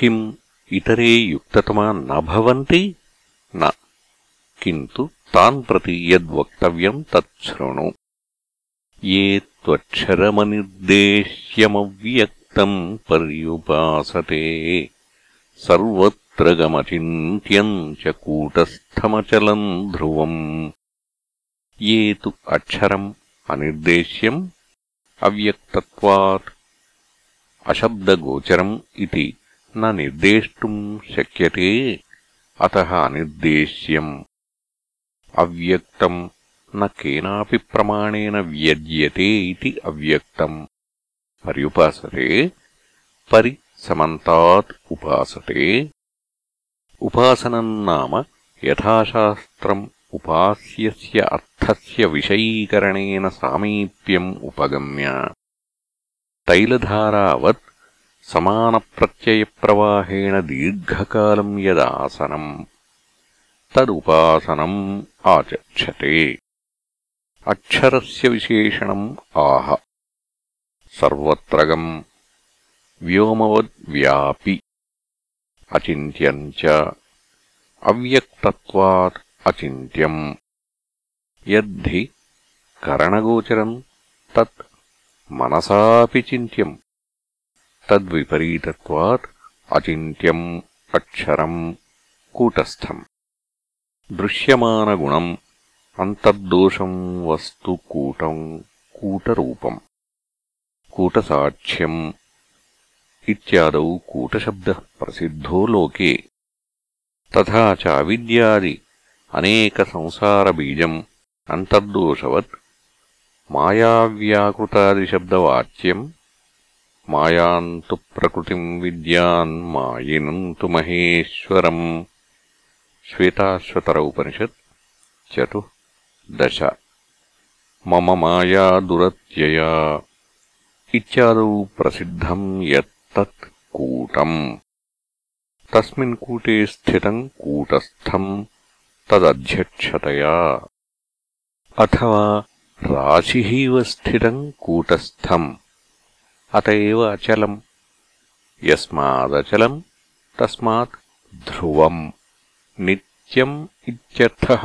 కిం ఇతరే యుక్తమా నభవంతి నూ. తాన్ ప్రతి యద్వక్తవ్యం తృణు ఏ త్వక్షరమనిర్దేశ్యమవ్యక్తం పర్యుపాసతే. సర్వత్ర గమచింత్యం చ కూటస్థమచలం ధ్రువం. ఏ తు అక్షరం అనిర్దేశ్యం? అవ్యక్తత్వాత్. అశబ్దగోచరం ఇది. न నిర్దేష్టుం శక్యతే అతః అనిర్దేశ్యం అవ్యక్తం న కేనాపి ప్రమాణేన వ్యజ్యతే ఇతి అవ్యక్తం. పర్యుపాసతే పరి సమంతాత్ ఉపాసతే. ఉపాసనం నామ యథాశాస్త్రం ఉపాస్యస్య అర్థస్య విషయీకరణేన సామీప్యం ఉపగమ్య. తైలధారావత్ సమానప్రత్యయప్రవాహేణ దీర్ఘకాలం యదాసనం. తదుపాసనం ఆచక్షతే. అక్షరస్య విశేషణం ఆహ. సర్వత్రగం వ్యోమవద్వ్యాపి. అచింత్యం చ అవ్యక్తత్వాత్ అచింత్యం. యద్ధి కరణగోచరం తత్ మనసాపి చింత్యం. తద్విపరీతత్వాत् అచింత్యం అక్షరం కూటస్థం. దృశ్యమానగుణం అంతర్దోషం వస్తు కూటం కూటరూపం. కూటసాక్ష్యం ఇత్యాదౌ కూటశబ్ద ప్రసిద్ధో లోకే. తవిద్యాది అనేక సంసారబీజం అంతర్దోషవత్ మాయావ్యాకృతాదిశబ్దవాచ్యం మాయాం తు ప్రకృతిం విద్యాన్ మాయినం తు మహేశ్వరం. శ్వేతాశ్వతర ఉపనిషత్ చతు దశ మమ మాయా దురత్యయా. ఇత్యాదౌ ప్రసిద్ధం యత్తత్ కూటం. తస్మిన్ కూటే స్థితం కూటస్థం తదధ్యక్షతయా. అథవా రాశివ స్థితం కూటస్థం. అత అచలం యస్మాదచలం తస్మాత్ ధ్రువం నిత్యం ఇత్యర్థः